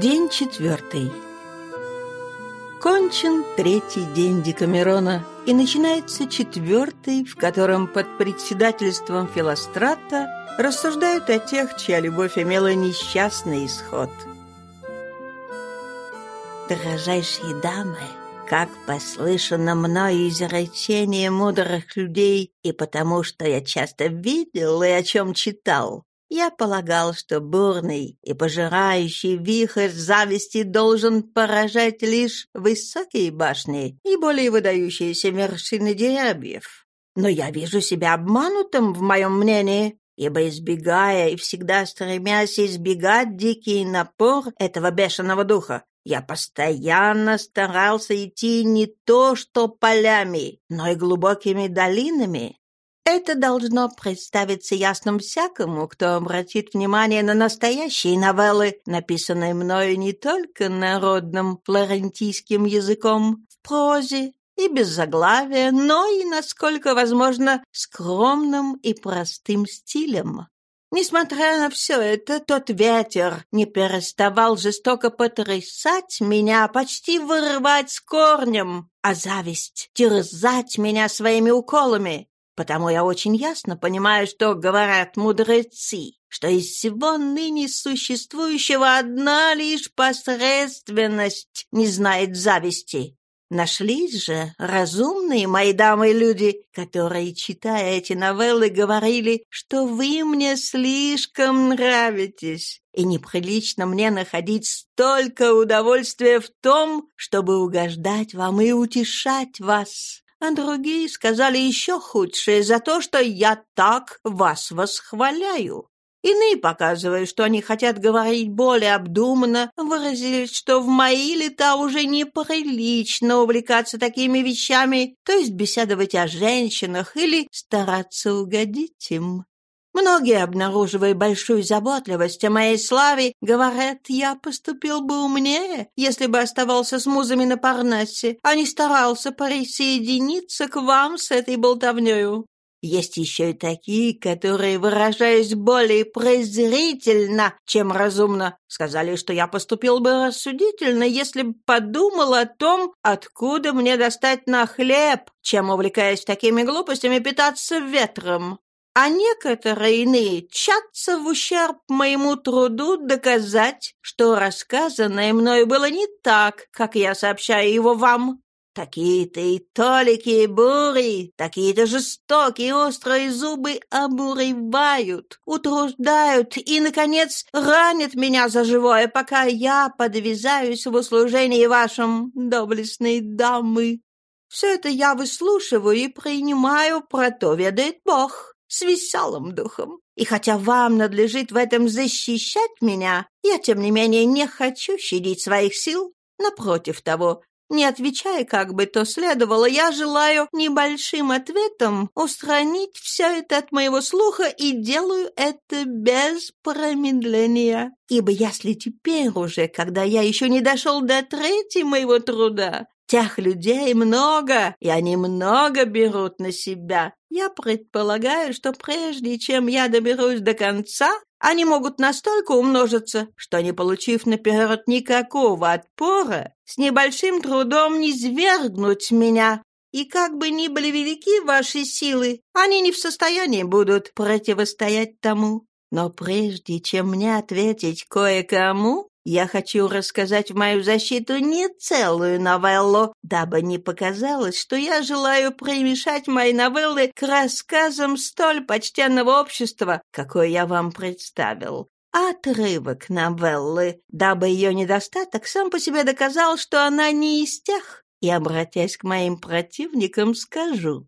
День четвертый. Кончен третий день Декамерона, и начинается четвертый, в котором под председательством Филострата рассуждают о тех, чья любовь имела несчастный исход. Дорожайшие дамы, как послышано мною изречение мудрых людей, и потому что я часто видел и о чем читал, я полагал, что бурный и пожирающий вихрь зависти должен поражать лишь высокие башни и более выдающиеся вершины деревьев. Но я вижу себя обманутым в моем мнении, ибо избегая и всегда стремясь избегать дикий напор этого бешеного духа, я постоянно старался идти не то что полями, но и глубокими долинами, это должно представиться ясным всякому, кто обратит внимание на настоящие новеллы, написанные мною не только народным флорентийским языком, в прозе и без заглавия, но и, насколько возможно, скромным и простым стилем. Несмотря на все это, тот ветер не переставал жестоко потрясать меня, почти вырывать с корнем, а зависть терзать меня своими уколами. Потому я очень ясно понимаю, что говорят мудрецы, что из всего ныне существующего одна лишь посредственность не знает зависти. Нашлись же разумные мои дамы и люди, которые, читая эти новеллы, говорили, что вы мне слишком нравитесь, и неприлично мне находить столько удовольствия в том, чтобы угождать вам и утешать вас а другие сказали еще худшее за то, что я так вас восхваляю. Иные, показывая, что они хотят говорить более обдуманно, выразились, что в мои лета уже неприлично увлекаться такими вещами, то есть беседовать о женщинах или стараться угодить им. Многие, обнаруживая большую заботливость о моей славе, говорят, я поступил бы умнее, если бы оставался с музами на Парнасе, а не старался присоединиться к вам с этой болтовнёю. Есть еще и такие, которые, выражаясь более презрительно, чем разумно, сказали, что я поступил бы рассудительно, если бы подумал о том, откуда мне достать на хлеб, чем, увлекаясь такими глупостями, питаться ветром а некоторые иные чатся в ущерб моему труду доказать, что рассказанное мною было не так, как я сообщаю его вам. Такие-то и толики, и бури, такие-то жестокие острые зубы обуревают, утруждают и, наконец, ранят меня за живое, пока я подвязаюсь в услужении вашим, доблестные дамы. Все это я выслушиваю и принимаю, про то ведает Бог с веселым духом. И хотя вам надлежит в этом защищать меня, я, тем не менее, не хочу щадить своих сил. Напротив того, не отвечая, как бы то следовало, я желаю небольшим ответом устранить все это от моего слуха и делаю это без промедления. Ибо если теперь уже, когда я еще не дошел до трети моего труда, Тех людей много, и они много берут на себя. Я предполагаю, что прежде чем я доберусь до конца, они могут настолько умножиться, что, не получив наперед никакого отпора, с небольшим трудом не свергнуть меня. И как бы ни были велики ваши силы, они не в состоянии будут противостоять тому. Но прежде чем мне ответить кое-кому, я хочу рассказать в мою защиту не целую новеллу, дабы не показалось, что я желаю примешать мои новеллы к рассказам столь почтенного общества, какое я вам представил. Отрывок новеллы, дабы ее недостаток сам по себе доказал, что она не из тех, и, обратясь к моим противникам, скажу.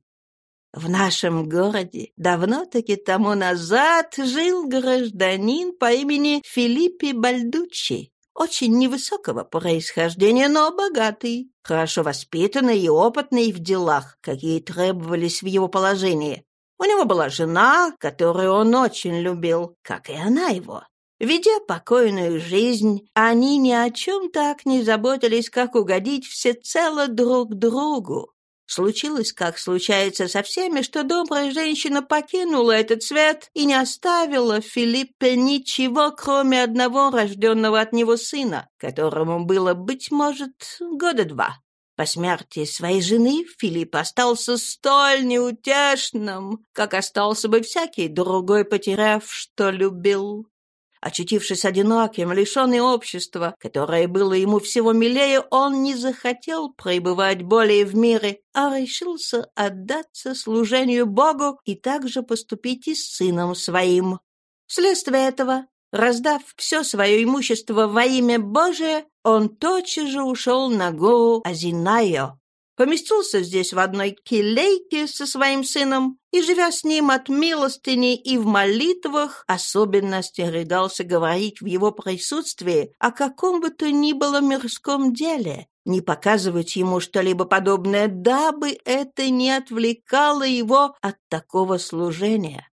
В нашем городе давно-таки тому назад жил гражданин по имени Филиппи Бальдуччи, очень невысокого происхождения, но богатый, хорошо воспитанный и опытный в делах, какие требовались в его положении. У него была жена, которую он очень любил, как и она его. Ведя покойную жизнь, они ни о чем так не заботились, как угодить всецело друг другу. Случилось, как случается со всеми, что добрая женщина покинула этот свет и не оставила Филиппе ничего, кроме одного рожденного от него сына, которому было, быть может, года два. По смерти своей жены Филипп остался столь неутешным, как остался бы всякий другой, потеряв, что любил. Очутившись одиноким, лишенный общества, которое было ему всего милее, он не захотел пребывать более в мире, а решился отдаться служению Богу и также поступить и с сыном своим. Вследствие этого, раздав все свое имущество во имя Божие, он тотчас же ушел на гору Азинайо, поместился здесь в одной келейке со своим сыном и, живя с ним от милостыни и в молитвах, особенно остерегался говорить в его присутствии о каком бы то ни было мирском деле, не показывать ему что-либо подобное, дабы это не отвлекало его от такого служения.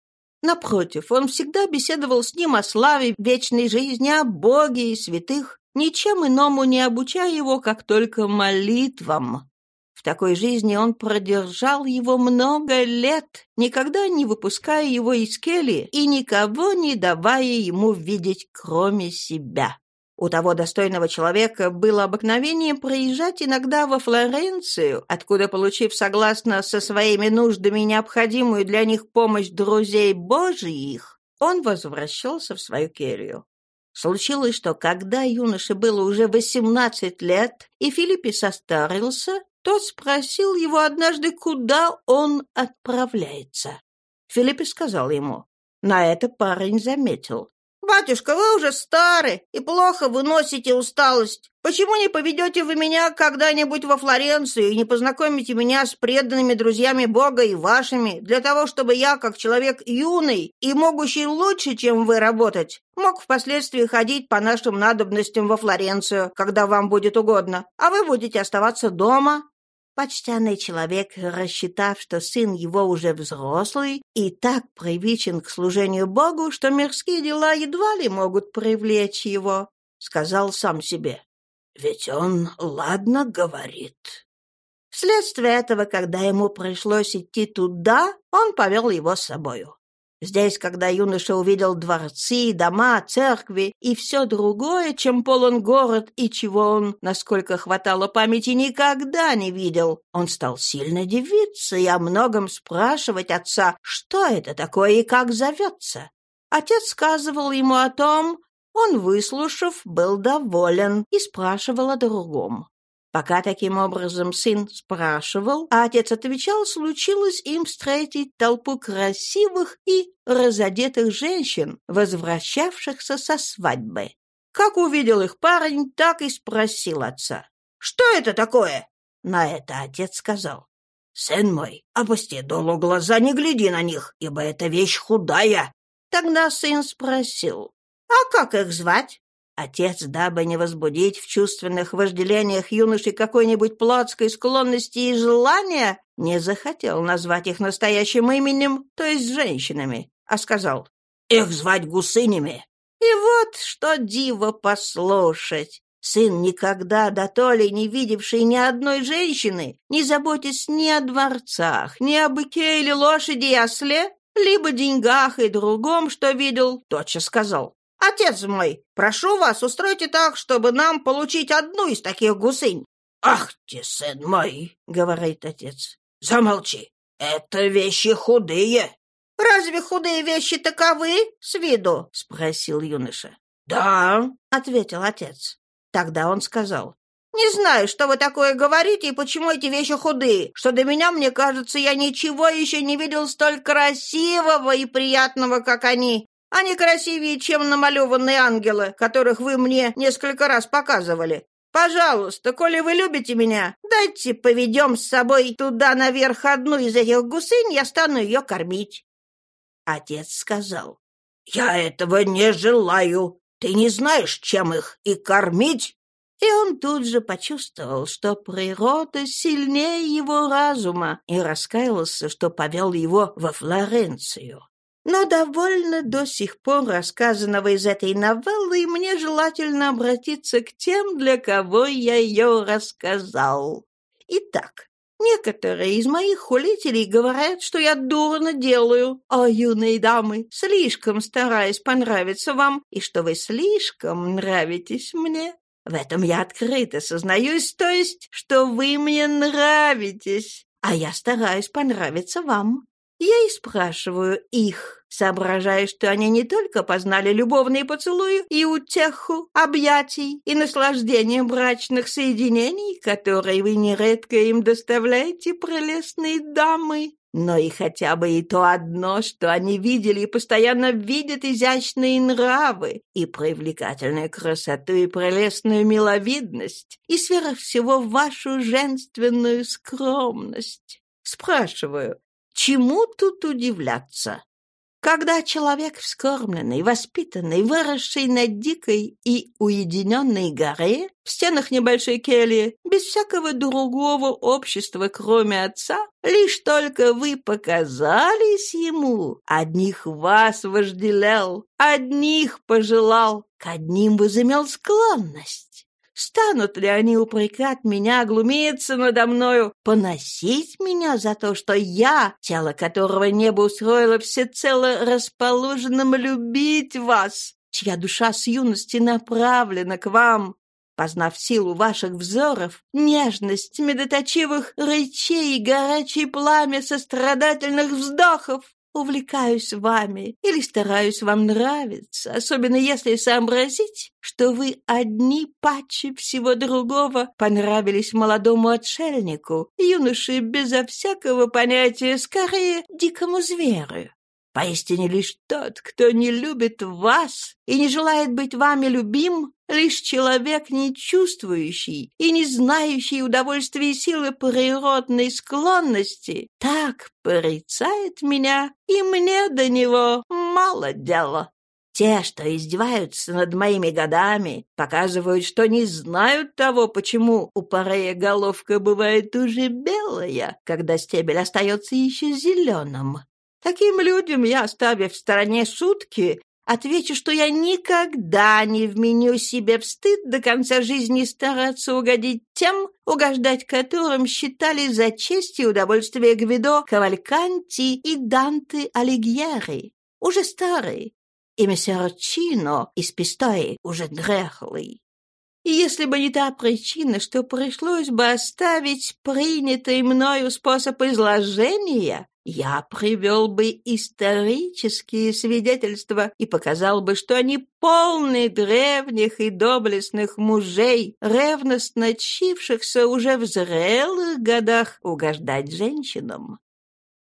Напротив, он всегда беседовал с ним о славе вечной жизни, о Боге и святых, ничем иному не обучая его, как только молитвам такой жизни он продержал его много лет, никогда не выпуская его из кельи и никого не давая ему видеть, кроме себя. У того достойного человека было обыкновение проезжать иногда во Флоренцию, откуда, получив согласно со своими нуждами необходимую для них помощь друзей Божиих, он возвращался в свою келью. Случилось, что когда юноше было уже восемнадцать лет, и Филиппе состарился, тот спросил его однажды, куда он отправляется. Филипп сказал ему. На это парень заметил. «Батюшка, вы уже стары и плохо выносите усталость. Почему не поведете вы меня когда-нибудь во Флоренцию и не познакомите меня с преданными друзьями Бога и вашими, для того, чтобы я, как человек юный и могущий лучше, чем вы, работать, мог впоследствии ходить по нашим надобностям во Флоренцию, когда вам будет угодно, а вы будете оставаться дома, Почтенный человек, рассчитав, что сын его уже взрослый и так привычен к служению Богу, что мирские дела едва ли могут привлечь его, сказал сам себе. Ведь он ладно говорит. Вследствие этого, когда ему пришлось идти туда, он повел его с собою. Здесь, когда юноша увидел дворцы, дома, церкви и все другое, чем полон город и чего он, насколько хватало памяти, никогда не видел, он стал сильно дивиться и о многом спрашивать отца, что это такое и как зовется. Отец сказывал ему о том, он, выслушав, был доволен и спрашивал о другом. Пока таким образом сын спрашивал, а отец отвечал, случилось им встретить толпу красивых и разодетых женщин, возвращавшихся со свадьбы. Как увидел их парень, так и спросил отца. «Что это такое?» На это отец сказал. «Сын мой, опусти долу глаза, не гляди на них, ибо эта вещь худая». Тогда сын спросил. «А как их звать?» Отец, дабы не возбудить в чувственных вожделениях юноши какой-нибудь плотской склонности и желания, не захотел назвать их настоящим именем, то есть женщинами, а сказал «Их звать гусынями». И вот что диво послушать. Сын, никогда до то ли не видевший ни одной женщины, не заботясь ни о дворцах, ни о быке или лошади и осле, либо деньгах и другом, что видел, тотчас сказал «Отец мой, прошу вас, устройте так, чтобы нам получить одну из таких гусынь». «Ах ты, сын мой!» — говорит отец. «Замолчи, это вещи худые». «Разве худые вещи таковы с виду?» — спросил юноша. «Да», — ответил отец. Тогда он сказал. «Не знаю, что вы такое говорите и почему эти вещи худые, что до меня, мне кажется, я ничего еще не видел столь красивого и приятного, как они. Они красивее, чем намалеванные ангелы, которых вы мне несколько раз показывали. Пожалуйста, коли вы любите меня, дайте поведем с собой туда наверх одну из этих гусынь, я стану ее кормить». Отец сказал, «Я этого не желаю. Ты не знаешь, чем их и кормить». И он тут же почувствовал, что природа сильнее его разума, и раскаялся, что повел его во Флоренцию. Но довольно до сих пор рассказанного из этой новеллы, мне желательно обратиться к тем, для кого я ее рассказал. Итак, Некоторые из моих хулителей говорят, что я дурно делаю, о, юные дамы, слишком стараюсь понравиться вам, и что вы слишком нравитесь мне. В этом я открыто сознаюсь, то есть, что вы мне нравитесь, а я стараюсь понравиться вам. Я и спрашиваю их, соображая, что они не только познали любовные поцелуи и утеху объятий и наслаждение брачных соединений, которые вы нередко им доставляете, прелестные дамы, но и хотя бы и то одно, что они видели и постоянно видят изящные нравы и привлекательную красоту и прелестную миловидность, и сверх всего вашу женственную скромность. Спрашиваю, чему тут удивляться? Когда человек вскормленный, воспитанный, выросший на дикой и уединенной горе, в стенах небольшой кельи, без всякого другого общества, кроме отца, лишь только вы показались ему, одних вас вожделял, одних пожелал, к одним возымел склонность. Станут ли они упрекать меня, глумиться надо мною, поносить меня за то, что я, тело которого небо устроило всецело расположенным любить вас, чья душа с юности направлена к вам, познав силу ваших взоров, нежность медоточивых речей и горячее пламя сострадательных вздохов, увлекаюсь вами или стараюсь вам нравиться, особенно если сообразить, что вы одни паче всего другого понравились молодому отшельнику, юноше безо всякого понятия, скорее, дикому зверю. Поистине лишь тот, кто не любит вас и не желает быть вами любим, лишь человек, не чувствующий и не знающий удовольствия и силы природной склонности, так порицает меня, и мне до него мало дела. Те, что издеваются над моими годами, показывают, что не знают того, почему у парея головка бывает уже белая, когда стебель остается еще зеленым. Таким людям я, оставив в стороне сутки, отвечу, что я никогда не вменю себе в стыд до конца жизни стараться угодить тем, угождать которым считали за честь и удовольствие Гвидо Кавальканти и Данте Алигьери, уже старый, и мессер Чино из Пистои, уже дряхлый. И если бы не та причина, что пришлось бы оставить принятый мною способ изложения, я привел бы исторические свидетельства и показал бы, что они полны древних и доблестных мужей, ревностно чившихся уже в зрелых годах угождать женщинам.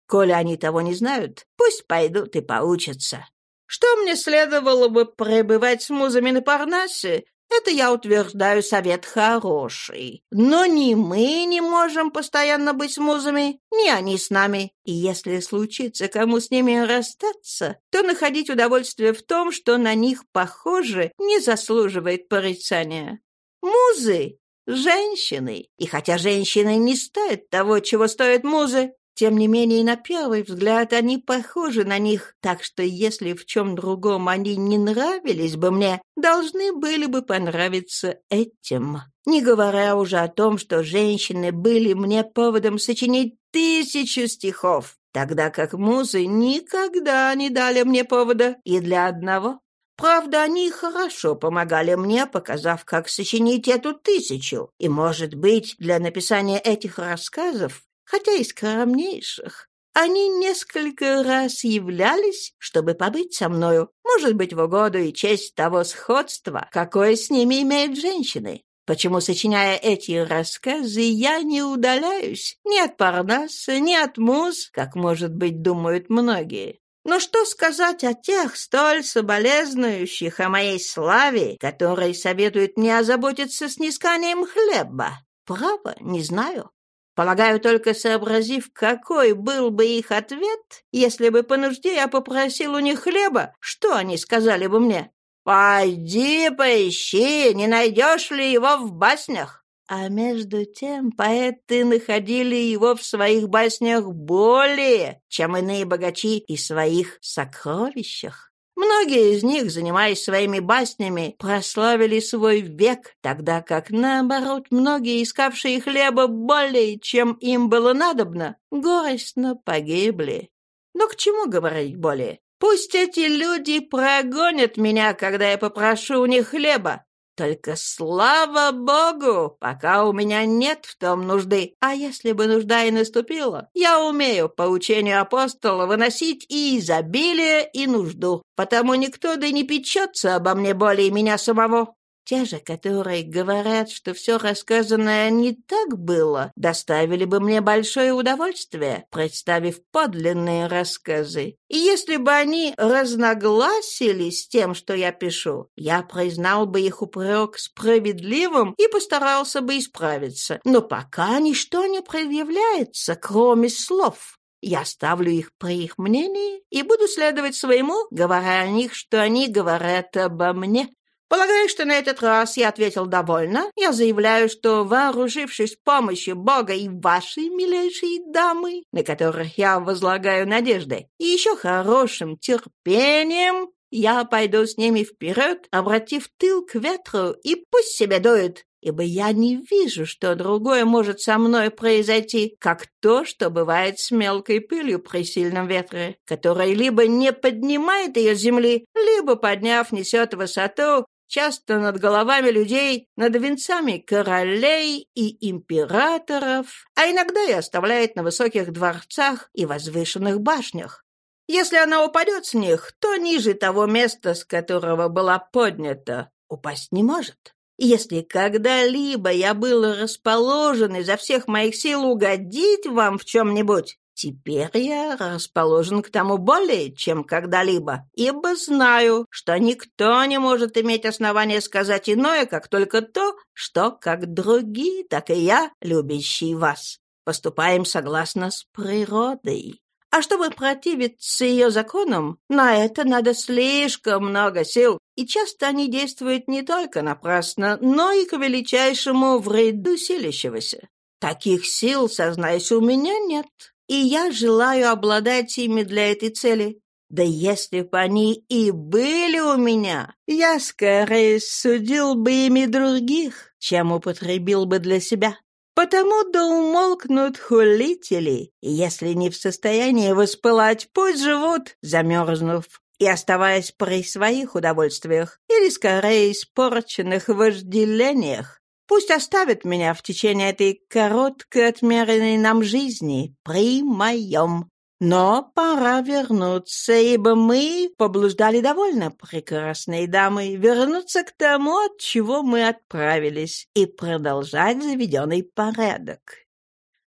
Коли они того не знают, пусть пойдут и поучатся. Что мне следовало бы пребывать с музами на Парнасе, это, я утверждаю, совет хороший. Но ни мы не можем постоянно быть с музами, ни они с нами. И если случится кому с ними расстаться, то находить удовольствие в том, что на них похоже, не заслуживает порицания. Музы — женщины. И хотя женщины не стоят того, чего стоят музы, тем не менее, на первый взгляд они похожи на них, так что если в чем другом они не нравились бы мне, должны были бы понравиться этим. Не говоря уже о том, что женщины были мне поводом сочинить тысячу стихов, тогда как музы никогда не дали мне повода и для одного. Правда, они хорошо помогали мне, показав, как сочинить эту тысячу. И, может быть, для написания этих рассказов хотя и скромнейших. Они несколько раз являлись, чтобы побыть со мною, может быть, в угоду и честь того сходства, какое с ними имеют женщины. Почему, сочиняя эти рассказы, я не удаляюсь ни от Парнаса, ни от муз, как, может быть, думают многие. Но что сказать о тех, столь соболезнующих о моей славе, которые советуют мне озаботиться снисканием хлеба? Право, не знаю. Полагаю, только сообразив, какой был бы их ответ, если бы по нужде я попросил у них хлеба, что они сказали бы мне? «Пойди поищи, не найдешь ли его в баснях?» А между тем поэты находили его в своих баснях более, чем иные богачи и своих сокровищах. Многие из них, занимаясь своими баснями, прославили свой век, тогда как, наоборот, многие, искавшие хлеба более, чем им было надобно, горестно погибли. Но к чему говорить более? Пусть эти люди прогонят меня, когда я попрошу у них хлеба. Только слава богу, пока у меня нет в том нужды. А если бы нужда и наступила, я умею по учению апостола выносить и изобилие, и нужду. Потому никто да не печется обо мне более меня самого. Те же, которые говорят, что все рассказанное не так было, доставили бы мне большое удовольствие, представив подлинные рассказы. И если бы они разногласили с тем, что я пишу, я признал бы их упрек справедливым и постарался бы исправиться. Но пока ничто не предъявляется, кроме слов. Я ставлю их при их мнении и буду следовать своему, говоря о них, что они говорят обо мне. Полагаю, что на этот раз я ответил довольно. Я заявляю, что, вооружившись помощью Бога и вашей милейшей дамы, на которых я возлагаю надежды, и еще хорошим терпением, я пойду с ними вперед, обратив тыл к ветру, и пусть себе дует, ибо я не вижу, что другое может со мной произойти, как то, что бывает с мелкой пылью при сильном ветре, которая либо не поднимает ее с земли, либо, подняв, несет высоту, часто над головами людей, над венцами королей и императоров, а иногда и оставляет на высоких дворцах и возвышенных башнях. Если она упадет с них, то ниже того места, с которого была поднята, упасть не может. Если когда-либо я был расположен изо всех моих сил угодить вам в чем-нибудь, Теперь я расположен к тому более, чем когда-либо, ибо знаю, что никто не может иметь основания сказать иное, как только то, что как другие, так и я, любящий вас, поступаем согласно с природой. А чтобы противиться ее законам, на это надо слишком много сил, и часто они действуют не только напрасно, но и к величайшему вреду силящегося. Таких сил, сознаюсь, у меня нет и я желаю обладать ими для этой цели. Да если бы они и были у меня, я скорее судил бы ими других, чем употребил бы для себя. Потому да умолкнут хулители, и если не в состоянии воспылать, пусть живут, замерзнув, и оставаясь при своих удовольствиях, или скорее испорченных вожделениях, Пусть оставит меня в течение этой короткой отмеренной нам жизни при моем. Но пора вернуться, ибо мы поблуждали довольно, прекрасные дамы, вернуться к тому, от чего мы отправились, и продолжать заведенный порядок.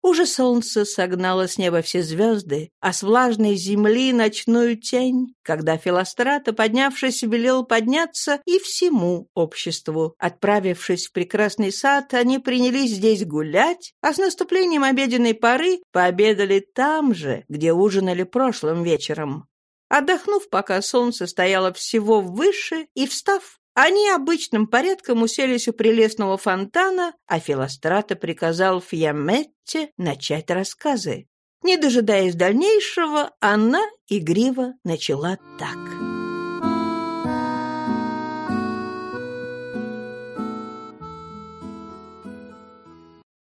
Уже солнце согнало с неба все звезды, а с влажной земли ночную тень, когда Филострата, поднявшись, велел подняться и всему обществу. Отправившись в прекрасный сад, они принялись здесь гулять, а с наступлением обеденной поры пообедали там же, где ужинали прошлым вечером. Отдохнув, пока солнце стояло всего выше, и встав, они обычным порядком уселись у прелестного фонтана, а Филострата приказал Фьяметте начать рассказы. Не дожидаясь дальнейшего, она игриво начала так.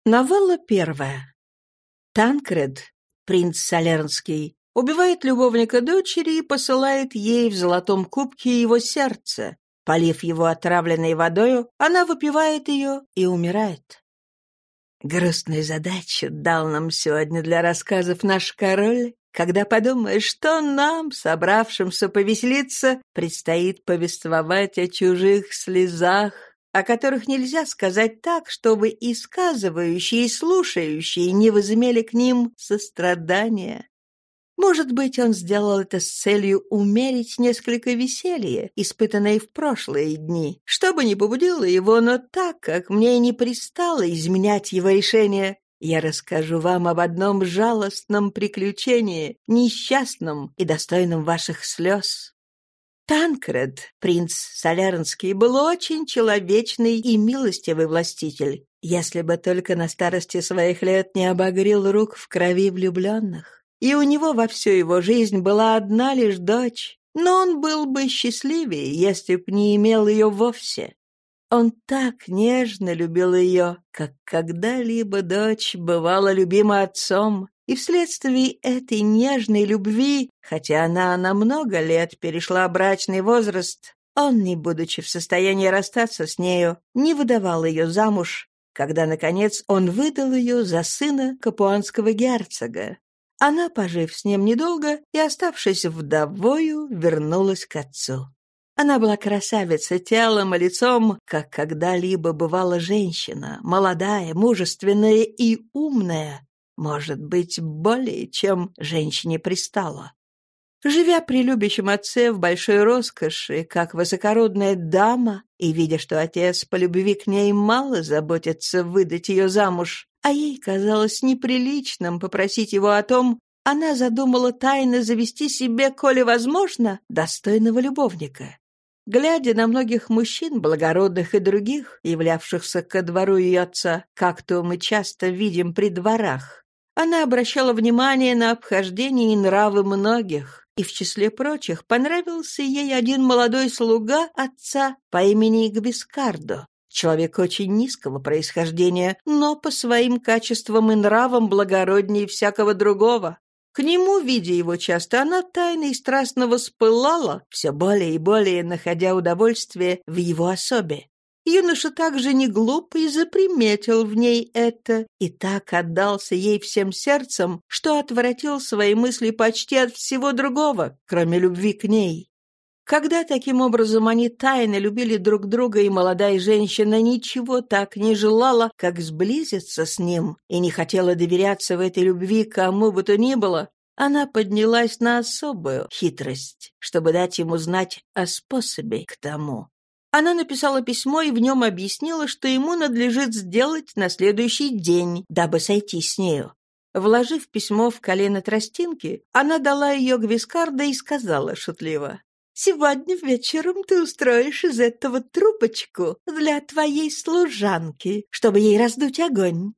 Новелла первая. Танкред, принц Солернский, убивает любовника дочери и посылает ей в золотом кубке его сердце, Полив его отравленной водою, она выпивает ее и умирает. Грустную задачу дал нам сегодня для рассказов наш король, когда подумаешь, что нам, собравшимся повеселиться, предстоит повествовать о чужих слезах, о которых нельзя сказать так, чтобы и сказывающие, и слушающие не возымели к ним сострадания. Может быть, он сделал это с целью умерить несколько веселья, испытанное в прошлые дни, чтобы не побудило его, но так как мне не пристало изменять его решение, я расскажу вам об одном жалостном приключении, несчастном и достойном ваших слез. Танкред, принц Солярнский, был очень человечный и милостивый властитель, если бы только на старости своих лет не обогрел рук в крови влюбленных. И у него во всю его жизнь была одна лишь дочь, Но он был бы счастливее, если б не имел ее вовсе. Он так нежно любил ее, как когда-либо дочь бывала любима отцом, и вследствие этой нежной любви, хотя она на много лет перешла брачный возраст, он, не будучи в состоянии расстаться с нею, не выдавал ее замуж, когда, наконец, он выдал ее за сына капуанского герцога. Она, пожив с ним недолго и оставшись вдовою, вернулась к отцу. Она была красавица телом и лицом, как когда-либо бывала женщина, молодая, мужественная и умная, может быть, более, чем женщине пристала. Живя при любящем отце в большой роскоши, как высокородная дама, и видя, что отец по любви к ней мало заботится выдать ее замуж, а ей казалось неприличным попросить его о том, она задумала тайно завести себе, коли возможно, достойного любовника. Глядя на многих мужчин, благородных и других, являвшихся ко двору ее отца, как то мы часто видим при дворах, она обращала внимание на обхождение и нравы многих, и в числе прочих понравился ей один молодой слуга отца по имени Гвискардо, человек очень низкого происхождения, но по своим качествам и нравам благороднее всякого другого. К нему, видя его часто, она тайно и страстно воспылала, все более и более находя удовольствие в его особе. Юноша также не глуп и заприметил в ней это, и так отдался ей всем сердцем, что отвратил свои мысли почти от всего другого, кроме любви к ней. Когда таким образом они тайно любили друг друга, и молодая женщина ничего так не желала, как сблизиться с ним, и не хотела доверяться в этой любви кому бы то ни было, она поднялась на особую хитрость, чтобы дать ему знать о способе к тому. Она написала письмо и в нем объяснила, что ему надлежит сделать на следующий день, дабы сойти с нею. Вложив письмо в колено тростинки, она дала ее Гвискарда и сказала шутливо, Сегодня вечером ты устроишь из этого трубочку для твоей служанки, чтобы ей раздуть огонь».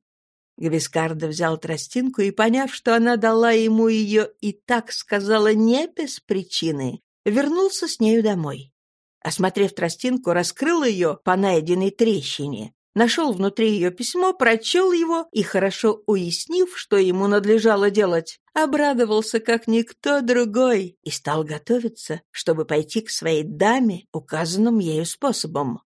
Гвискардо взял тростинку и, поняв, что она дала ему ее и так сказала не без причины, вернулся с нею домой. Осмотрев тростинку, раскрыл ее по найденной трещине нашел внутри ее письмо, прочел его и, хорошо уяснив, что ему надлежало делать, обрадовался, как никто другой, и стал готовиться, чтобы пойти к своей даме указанным ею способом.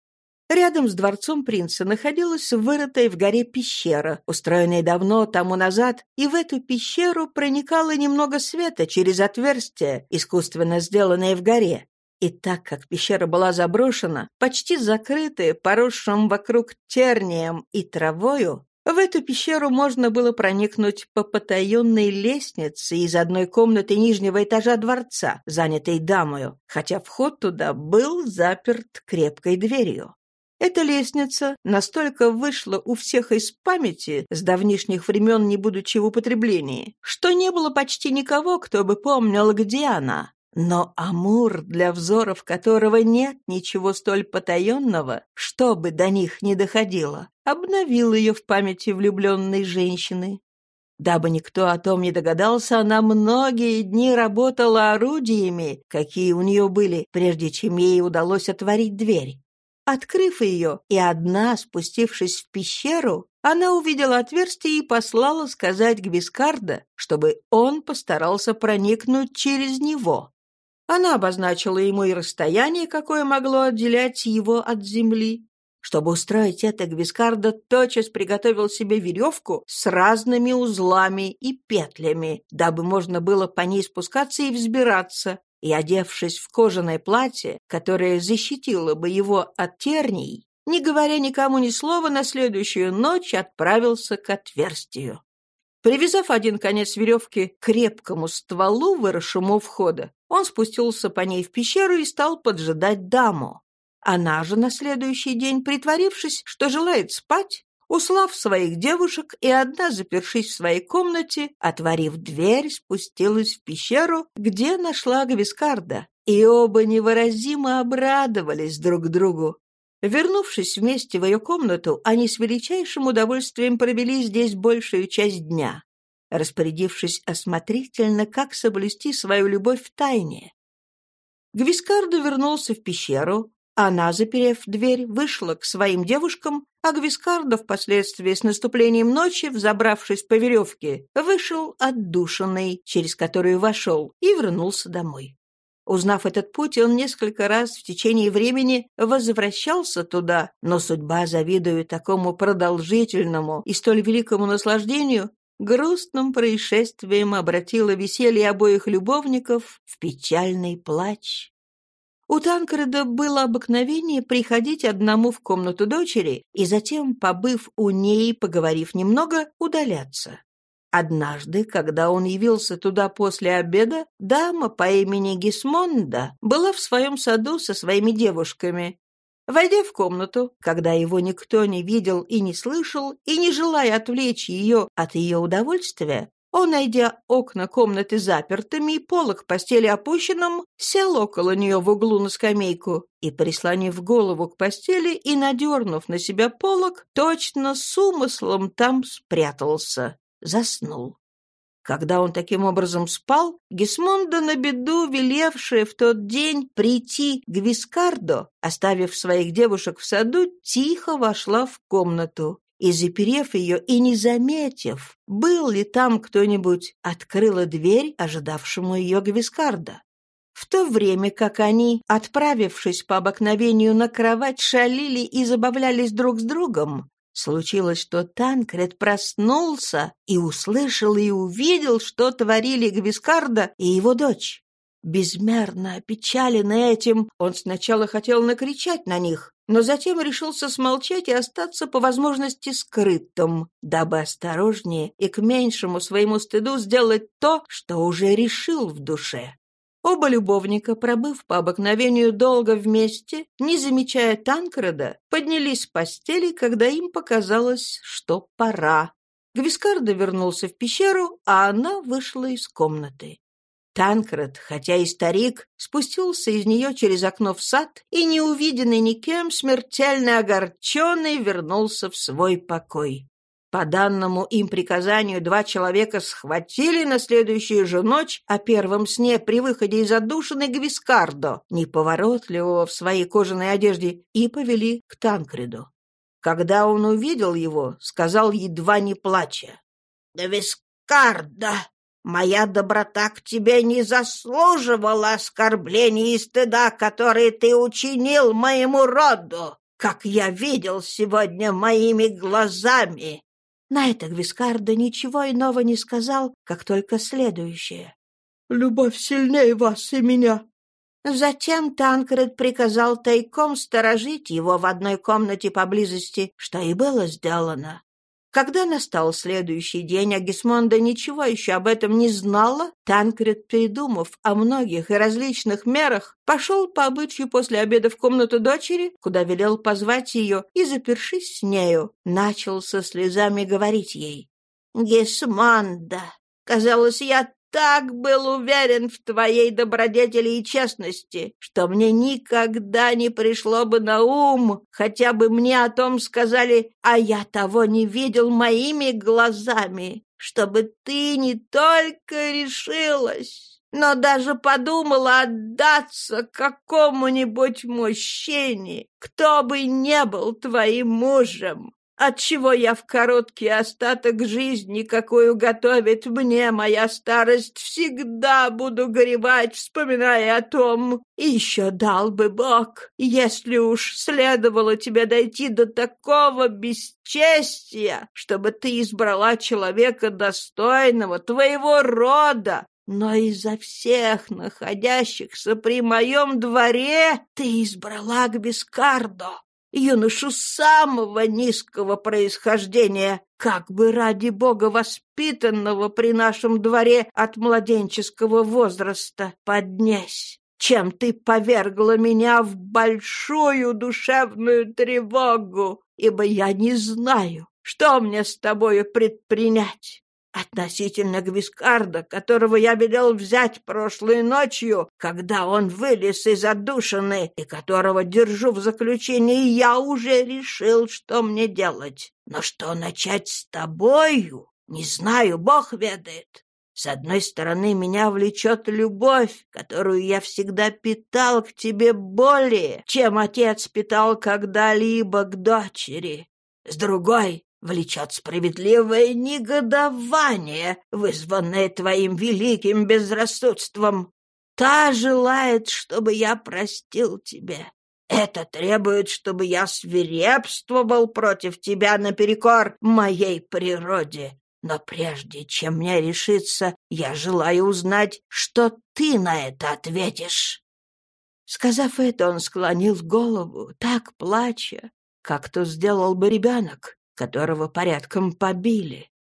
Рядом с дворцом принца находилась вырытая в горе пещера, устроенная давно тому назад, и в эту пещеру проникало немного света через отверстие, искусственно сделанное в горе. И так как пещера была заброшена, почти закрытая, поросшим вокруг тернием и травою, в эту пещеру можно было проникнуть по потаенной лестнице из одной комнаты нижнего этажа дворца, занятой дамою, хотя вход туда был заперт крепкой дверью. Эта лестница настолько вышла у всех из памяти, с давнишних времен не будучи в употреблении, что не было почти никого, кто бы помнил, где она. Но Амур, для взоров которого нет ничего столь потаенного, что бы до них не доходило, обновил ее в памяти влюбленной женщины. Дабы никто о том не догадался, она многие дни работала орудиями, какие у нее были, прежде чем ей удалось отворить дверь. Открыв ее и одна, спустившись в пещеру, она увидела отверстие и послала сказать Гвискарда, чтобы он постарался проникнуть через него. Она обозначила ему и расстояние, какое могло отделять его от земли. Чтобы устроить это, Гвискардо тотчас приготовил себе веревку с разными узлами и петлями, дабы можно было по ней спускаться и взбираться, и, одевшись в кожаное платье, которое защитило бы его от терний, не говоря никому ни слова, на следующую ночь отправился к отверстию. Привязав один конец веревки к крепкому стволу, выросшему у входа, он спустился по ней в пещеру и стал поджидать даму. Она же на следующий день, притворившись, что желает спать, услав своих девушек и одна, запершись в своей комнате, отворив дверь, спустилась в пещеру, где нашла Гавискарда. И оба невыразимо обрадовались друг другу. Вернувшись вместе в ее комнату, они с величайшим удовольствием провели здесь большую часть дня, распорядившись осмотрительно, как соблюсти свою любовь в тайне. Гвискардо вернулся в пещеру, она, заперев дверь, вышла к своим девушкам, а Гвискардо впоследствии с наступлением ночи, взобравшись по веревке, вышел отдушенный, через которую вошел, и вернулся домой. Узнав этот путь, он несколько раз в течение времени возвращался туда, но судьба, завидуя такому продолжительному и столь великому наслаждению, грустным происшествием обратила веселье обоих любовников в печальный плач. У Танкреда было обыкновение приходить одному в комнату дочери и затем, побыв у ней, поговорив немного, удаляться. Однажды, когда он явился туда после обеда, дама по имени Гисмонда была в своем саду со своими девушками. Войдя в комнату, когда его никто не видел и не слышал, и не желая отвлечь ее от ее удовольствия, он, найдя окна комнаты запертыми и полок постели опущенным, сел около нее в углу на скамейку и, прислонив голову к постели и надернув на себя полок, точно с умыслом там спрятался, заснул. Когда он таким образом спал, Гисмонда на беду, велевшая в тот день прийти к Вискардо, оставив своих девушек в саду, тихо вошла в комнату и, заперев ее и не заметив, был ли там кто-нибудь, открыла дверь ожидавшему ее Гвискарда. В то время как они, отправившись по обыкновению на кровать, шалили и забавлялись друг с другом, случилось, что Танкред проснулся и услышал и увидел, что творили Гвискарда и его дочь. Безмерно опечаленный этим, он сначала хотел накричать на них, но затем решился смолчать и остаться по возможности скрытым, дабы осторожнее и к меньшему своему стыду сделать то, что уже решил в душе. Оба любовника, пробыв по обыкновению долго вместе, не замечая Танкреда, поднялись с постели, когда им показалось, что пора. Гвискардо вернулся в пещеру, а она вышла из комнаты. Танкред, хотя и старик, спустился из нее через окно в сад и, не увиденный никем, смертельно огорченный, вернулся в свой покой. По данному им приказанию два человека схватили на следующую же ночь о первом сне при выходе из отдушины Гвискардо, неповоротливого в своей кожаной одежде, и повели к Танкреду. Когда он увидел его, сказал едва не плача. «Гвискардо, Моя доброта к тебе не заслуживала оскорблений и стыда, которые ты учинил моему роду, как я видел сегодня моими глазами». На это Гвискардо ничего иного не сказал, как только следующее. «Любовь сильнее вас и меня». Затем Танкред приказал тайком сторожить его в одной комнате поблизости, что и было сделано. Когда настал следующий день, а ничего еще об этом не знала, Танкред, придумав о многих и различных мерах, пошел по обычаю после обеда в комнату дочери, куда велел позвать ее, и, запершись с нею, начал со слезами говорить ей. «Гисмонда, казалось, я так был уверен в твоей добродетели и честности, что мне никогда не пришло бы на ум, хотя бы мне о том сказали, а я того не видел моими глазами, чтобы ты не только решилась, но даже подумала отдаться какому-нибудь мужчине, кто бы не был твоим мужем. Отчего я в короткий остаток жизни, какую готовит мне моя старость, всегда буду горевать, вспоминая о том. Еще дал бы Бог, если уж следовало тебе дойти до такого бесчестия, чтобы ты избрала человека достойного твоего рода, но изо всех находящихся при моем дворе ты избрала Гбискардо, юношу самого низкого происхождения, как бы ради бога воспитанного при нашем дворе от младенческого возраста, поднесь, чем ты повергла меня в большую душевную тревогу, ибо я не знаю, что мне с тобою предпринять. Относительно Гвискарда, которого я велел взять прошлой ночью, когда он вылез из отдушины, и которого держу в заключении, я уже решил, что мне делать. Но что начать с тобою, не знаю, Бог ведает. С одной стороны, меня влечет любовь, которую я всегда питал к тебе более, чем отец питал когда-либо к дочери. С другой, влечет справедливое негодование, вызванное твоим великим безрассудством. Та желает, чтобы я простил тебе. Это требует, чтобы я свирепствовал против тебя наперекор моей природе. Но прежде чем мне решиться, я желаю узнать, что ты на это ответишь». Сказав это, он склонил голову, так плача, как то сделал бы ребенок, которого порядком побили.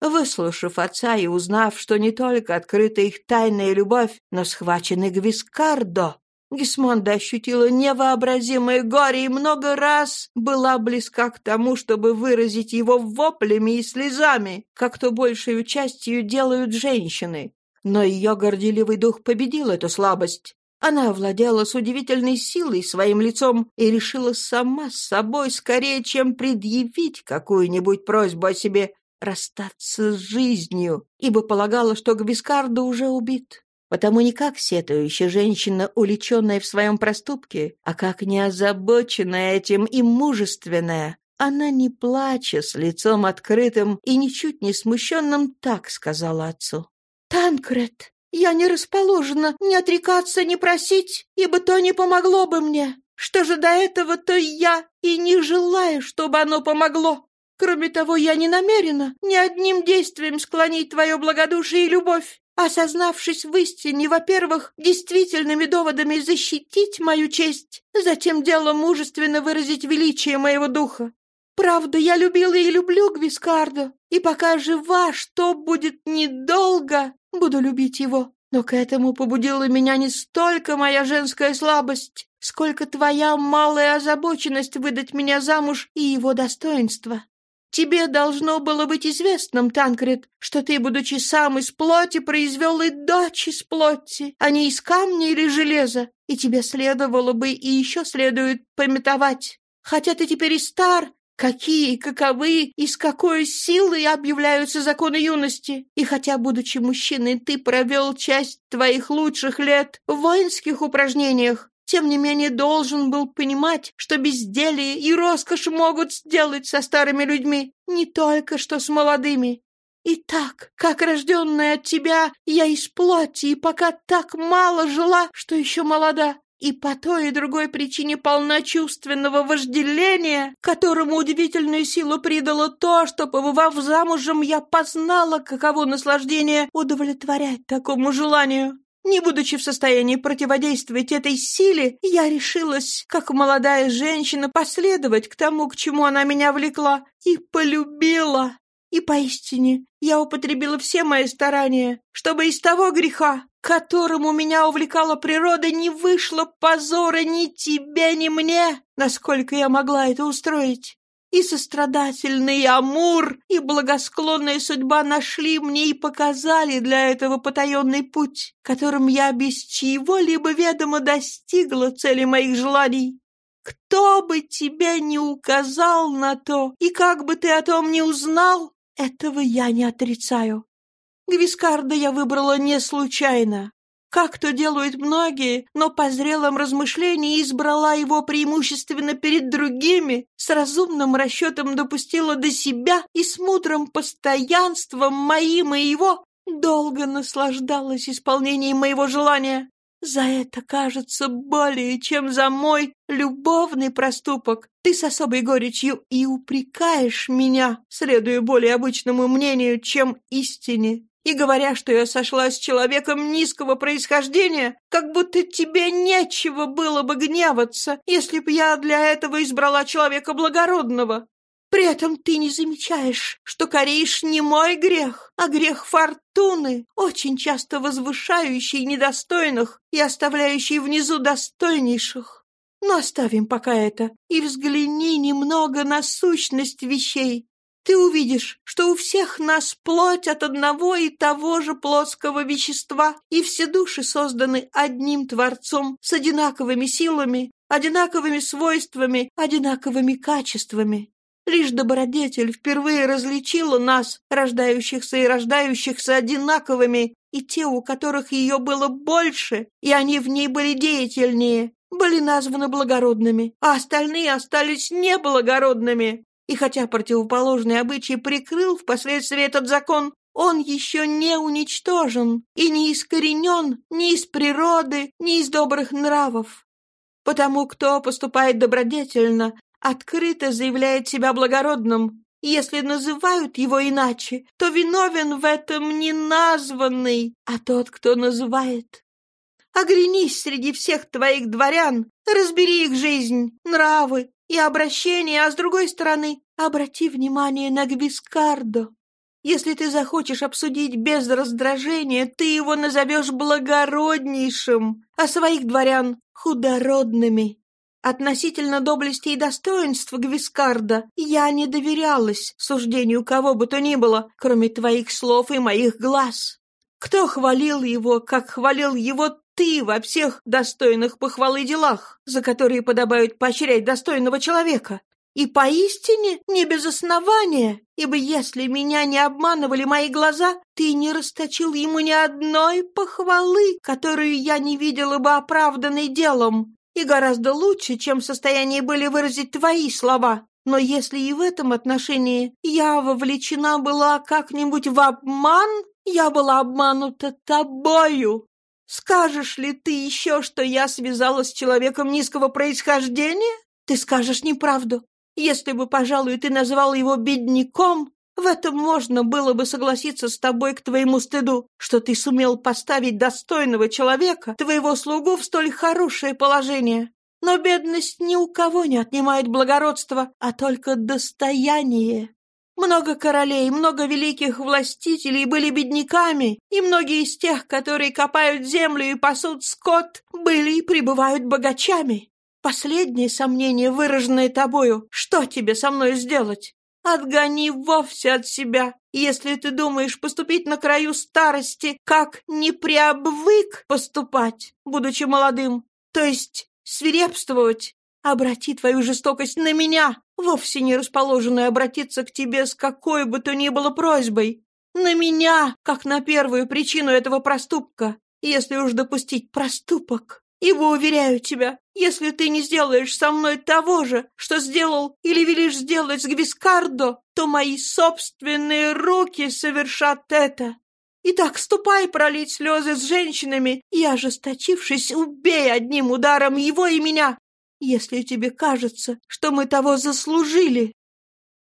Выслушав отца и узнав, что не только открыта их тайная любовь, но схваченный Гвискардо, Гисмонда ощутила невообразимое горе и много раз была близка к тому, чтобы выразить его воплями и слезами, как то большей частью делают женщины. Но ее горделивый дух победил эту слабость. Она овладела с удивительной силой своим лицом и решила сама с собой скорее, чем предъявить какую-нибудь просьбу о себе, расстаться с жизнью, ибо полагала, что Гвискардо уже убит. Потому не как сетующая женщина, уличенная в своем проступке, а как неозабоченная этим и мужественная. Она, не плача, с лицом открытым и ничуть не смущенным, так сказала отцу. «Танкред, я не расположена ни отрекаться, ни просить, ибо то не помогло бы мне. Что же до этого, то я и не желаю, чтобы оно помогло. Кроме того, я не намерена ни одним действием склонить твое благодушие и любовь осознавшись в истине, во-первых, действительными доводами защитить мою честь, затем делом мужественно выразить величие моего духа. Правда, я любила и люблю Гвискардо, и пока жива, что будет недолго, буду любить его. Но к этому побудила меня не столько моя женская слабость, сколько твоя малая озабоченность выдать меня замуж и его достоинство. Тебе должно было быть известным, Танкред, что ты, будучи сам из плоти, произвел и дочь из плоти, а не из камня или железа, и тебе следовало бы и еще следует пометовать. Хотя ты теперь и стар, какие, каковы и с какой силой объявляются законы юности. И хотя, будучи мужчиной, ты провел часть твоих лучших лет в воинских упражнениях, тем не менее должен был понимать, что безделие и роскошь могут сделать со старыми людьми, не только что с молодыми. И так, как рожденная от тебя, я из плоти, и пока так мало жила, что еще молода, и по той и другой причине полна чувственного вожделения, которому удивительную силу придало то, что, побывав замужем, я познала, каково наслаждение удовлетворять такому желанию. Не будучи в состоянии противодействовать этой силе, я решилась, как молодая женщина, последовать к тому, к чему она меня влекла, и полюбила. И поистине я употребила все мои старания, чтобы из того греха, которому меня увлекала природа, не вышло позора ни тебе, ни мне, насколько я могла это устроить. И сострадательный Амур, и благосклонная судьба нашли мне и показали для этого потаенный путь, которым я без чьего-либо ведома достигла цели моих желаний. Кто бы тебе не указал на то, и как бы ты о том не узнал, этого я не отрицаю. Гвискарда я выбрала не случайно как то делают многие, но по зрелом размышлении избрала его преимущественно перед другими, с разумным расчетом допустила до себя и с мудрым постоянством моим и его долго наслаждалась исполнением моего желания. За это, кажется, более, чем за мой любовный проступок. Ты с особой горечью и упрекаешь меня, следуя более обычному мнению, чем истине и говоря, что я сошла с человеком низкого происхождения, как будто тебе нечего было бы гневаться, если б я для этого избрала человека благородного. При этом ты не замечаешь, что корейш не мой грех, а грех фортуны, очень часто возвышающий недостойных и оставляющий внизу достойнейших. Но оставим пока это и взгляни немного на сущность вещей, ты увидишь, что у всех нас плоть от одного и того же плоского вещества, и все души созданы одним Творцом с одинаковыми силами, одинаковыми свойствами, одинаковыми качествами. Лишь добродетель впервые различила нас, рождающихся и рождающихся одинаковыми, и те, у которых ее было больше, и они в ней были деятельнее, были названы благородными, а остальные остались неблагородными. И хотя противоположный обычай прикрыл впоследствии этот закон, он еще не уничтожен и не искоренен ни из природы, ни из добрых нравов. Потому кто поступает добродетельно, открыто заявляет себя благородным. Если называют его иначе, то виновен в этом не названный, а тот, кто называет. Оглянись среди всех твоих дворян, разбери их жизнь, нравы и обращения, а с другой стороны обрати внимание на Гвискардо. Если ты захочешь обсудить без раздражения, ты его назовешь благороднейшим, а своих дворян — худородными. Относительно доблести и достоинства Гвискарда я не доверялась суждению кого бы то ни было, кроме твоих слов и моих глаз. Кто хвалил его, как хвалил его ты во всех достойных похвалы делах, за которые подобают поощрять достойного человека? И поистине не без основания, ибо если меня не обманывали мои глаза, ты не расточил ему ни одной похвалы, которую я не видела бы оправданной делом, и гораздо лучше, чем в состоянии были выразить твои слова. Но если и в этом отношении я вовлечена была как-нибудь в обман, я была обманута тобою. Скажешь ли ты еще, что я связалась с человеком низкого происхождения? Ты скажешь неправду. Если бы, пожалуй, ты назвал его бедняком, в этом можно было бы согласиться с тобой к твоему стыду, что ты сумел поставить достойного человека, твоего слугу, в столь хорошее положение. Но бедность ни у кого не отнимает благородство, а только достояние. Много королей, много великих властителей были бедняками, и многие из тех, которые копают землю и пасут скот, были и пребывают богачами. Последнее сомнение, выраженное тобою, что тебе со мной сделать? Отгони вовсе от себя, если ты думаешь поступить на краю старости, как не приобвык поступать, будучи молодым, то есть свирепствовать. Обрати твою жестокость на меня, вовсе не расположенную обратиться к тебе с какой бы то ни было просьбой. На меня, как на первую причину этого проступка, если уж допустить проступок. Ибо, уверяю тебя, если ты не сделаешь со мной того же, что сделал или велишь сделать с Гвискардо, то мои собственные руки совершат это. Итак, ступай пролить слезы с женщинами и, ожесточившись, убей одним ударом его и меня, если тебе кажется, что мы того заслужили».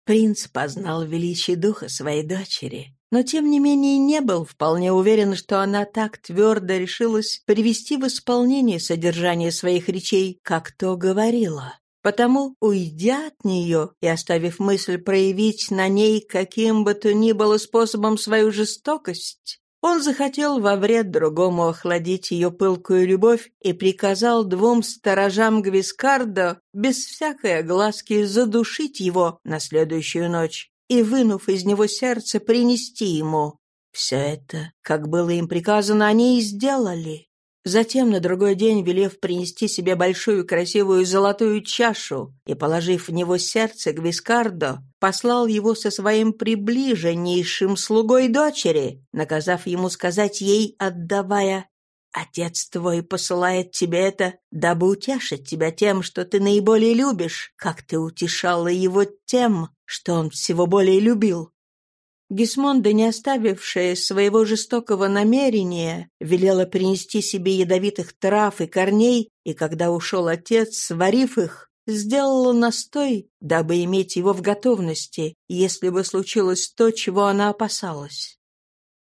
Принц познал величие духа своей дочери но тем не менее не был вполне уверен, что она так твердо решилась привести в исполнение содержание своих речей, как то говорила. Потому, уйдя от нее и оставив мысль проявить на ней каким бы то ни было способом свою жестокость, он захотел во вред другому охладить ее пылкую любовь и приказал двум сторожам Гвискардо без всякой огласки задушить его на следующую ночь и, вынув из него сердце, принести ему. Все это, как было им приказано, они и сделали. Затем на другой день, велев принести себе большую красивую золотую чашу и положив в него сердце Гвискардо, послал его со своим приближеннейшим слугой дочери, наказав ему сказать ей, отдавая Отец твой посылает тебе это, дабы утешить тебя тем, что ты наиболее любишь, как ты утешала его тем, что он всего более любил. Гисмонда, не оставившая своего жестокого намерения, велела принести себе ядовитых трав и корней, и когда ушел отец, сварив их, сделала настой, дабы иметь его в готовности, если бы случилось то, чего она опасалась.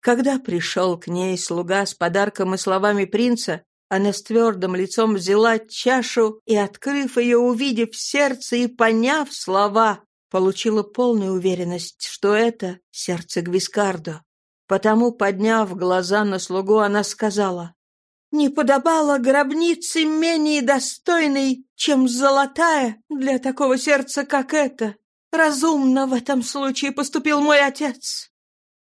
Когда пришел к ней слуга с подарком и словами принца, она с твердым лицом взяла чашу и, открыв ее, увидев сердце и поняв слова, получила полную уверенность, что это сердце Гвискардо. Потому, подняв глаза на слугу, она сказала, «Не подобала гробнице менее достойной, чем золотая для такого сердца, как это. Разумно в этом случае поступил мой отец.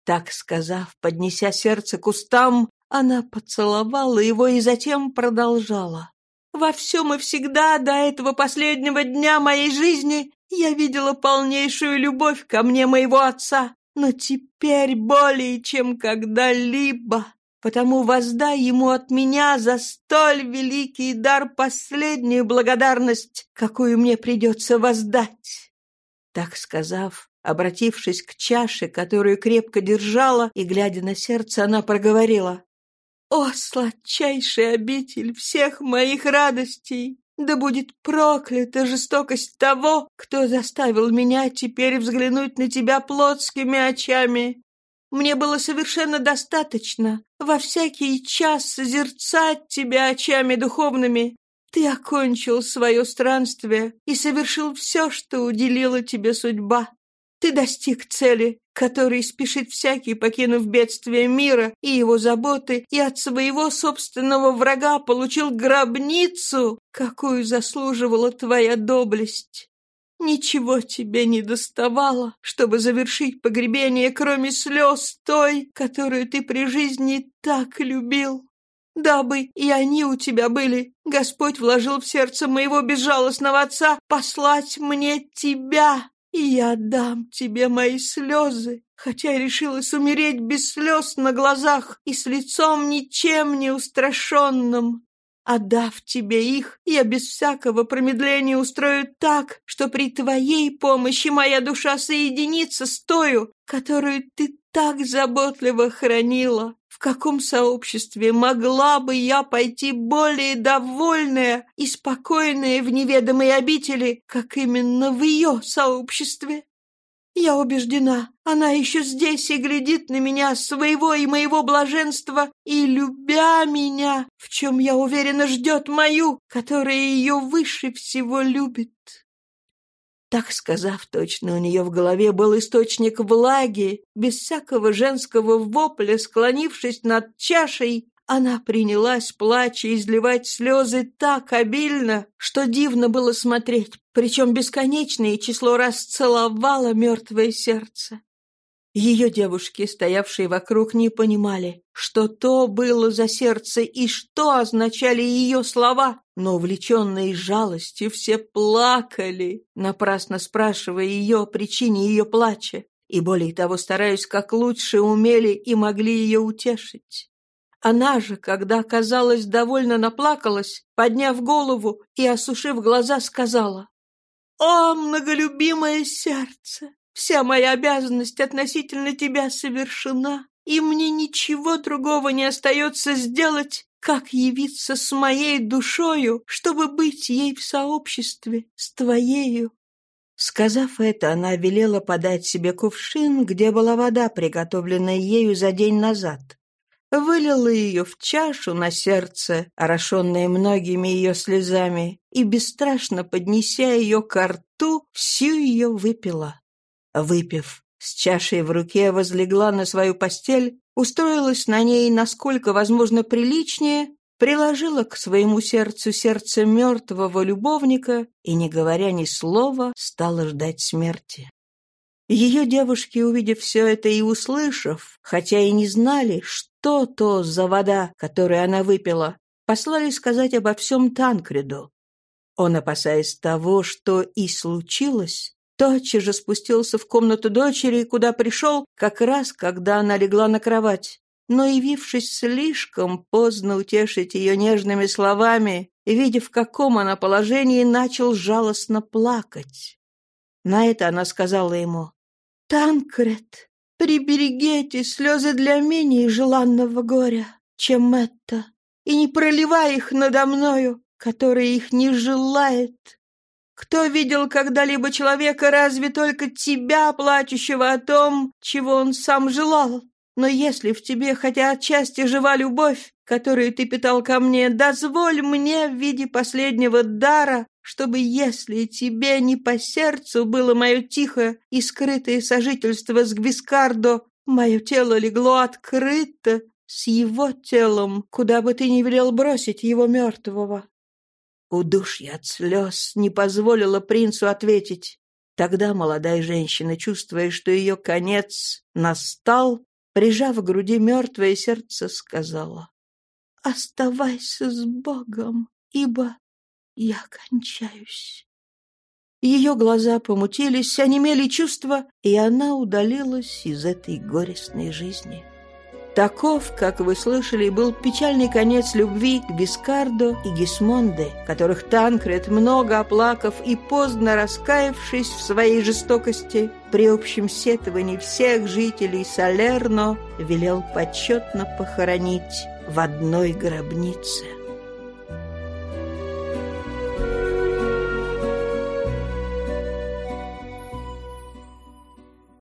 Так сказав, поднеся сердце к устам, она поцеловала его и затем продолжала. «Во всем и всегда до этого последнего дня моей жизни Я видела полнейшую любовь ко мне моего отца, но теперь более чем когда-либо. Потому воздай ему от меня за столь великий дар последнюю благодарность, какую мне придется воздать». Так сказав, обратившись к чаше, которую крепко держала, и, глядя на сердце, она проговорила. «О, сладчайший обитель всех моих радостей! Да будет проклята жестокость того, кто заставил меня теперь взглянуть на тебя плотскими очами. Мне было совершенно достаточно во всякий час созерцать тебя очами духовными. Ты окончил свое странствие и совершил все, что уделила тебе судьба. Ты достиг цели, которой спешит всякий, покинув бедствие мира и его заботы, и от своего собственного врага получил гробницу, какую заслуживала твоя доблесть. Ничего тебе не доставало, чтобы завершить погребение, кроме слез той, которую ты при жизни так любил. Дабы и они у тебя были, Господь вложил в сердце моего безжалостного отца послать мне тебя, и я дам тебе мои слезы, хотя и решилась умереть без слез на глазах и с лицом ничем не устрашенным. Отдав тебе их, я без всякого промедления устрою так, что при твоей помощи моя душа соединится с тою, которую ты так заботливо хранила. В каком сообществе могла бы я пойти более довольная и спокойная в неведомой обители, как именно в ее сообществе? Я убеждена, она еще здесь и глядит на меня, своего и моего блаженства, и, любя меня, в чем я уверена, ждет мою, которая ее выше всего любит. Так сказав точно, у нее в голове был источник влаги. Без всякого женского вопля, склонившись над чашей, она принялась, плача, изливать слезы так обильно, что дивно было смотреть, причем бесконечное число раз целовало мертвое сердце. Ее девушки, стоявшие вокруг, не понимали, что то было за сердце и что означали ее слова, но, увлеченные жалостью, все плакали, напрасно спрашивая ее о причине ее плача, и, более того, стараясь как лучше умели и могли ее утешить. Она же, когда, казалось, довольно наплакалась, подняв голову и осушив глаза, сказала, «О, многолюбимое сердце! Вся моя обязанность относительно тебя совершена, и мне ничего другого не остается сделать, как явиться с моей душою, чтобы быть ей в сообществе с твоею». Сказав это, она велела подать себе кувшин, где была вода, приготовленная ею за день назад вылила ее в чашу на сердце, орошенное многими ее слезами, и, бесстрашно поднеся ее к рту, всю ее выпила. Выпив, с чашей в руке возлегла на свою постель, устроилась на ней, насколько возможно приличнее, приложила к своему сердцу сердце мертвого любовника и, не говоря ни слова, стала ждать смерти. Ее девушки, увидев все это и услышав, хотя и не знали, что то за вода, которую она выпила, послали сказать обо всем Танкреду. Он, опасаясь того, что и случилось, тотчас же спустился в комнату дочери, куда пришел как раз, когда она легла на кровать. Но, явившись слишком поздно утешить ее нежными словами, и видя, в каком она положении, начал жалостно плакать. На это она сказала ему, Танкред, приберегите слезы для менее желанного горя, чем это, и не проливай их надо мною, который их не желает. Кто видел когда-либо человека, разве только тебя, плачущего о том, чего он сам желал? Но если в тебе хотя отчасти жива любовь, которую ты питал ко мне, дозволь мне в виде последнего дара чтобы, если тебе не по сердцу было мое тихое и скрытое сожительство с Гвискардо, мое тело легло открыто с его телом, куда бы ты ни велел бросить его мертвого. Удушье от слез не позволило принцу ответить. Тогда молодая женщина, чувствуя, что ее конец настал, прижав к груди мертвое сердце, сказала, «Оставайся с Богом, ибо я кончаюсь. Ее глаза помутились, онемели чувства, и она удалилась из этой горестной жизни. Таков, как вы слышали, был печальный конец любви к Бискардо и Гисмонде, которых Танкред, много оплакав и поздно раскаявшись в своей жестокости, при общем сетовании всех жителей Салерно велел почетно похоронить в одной гробнице.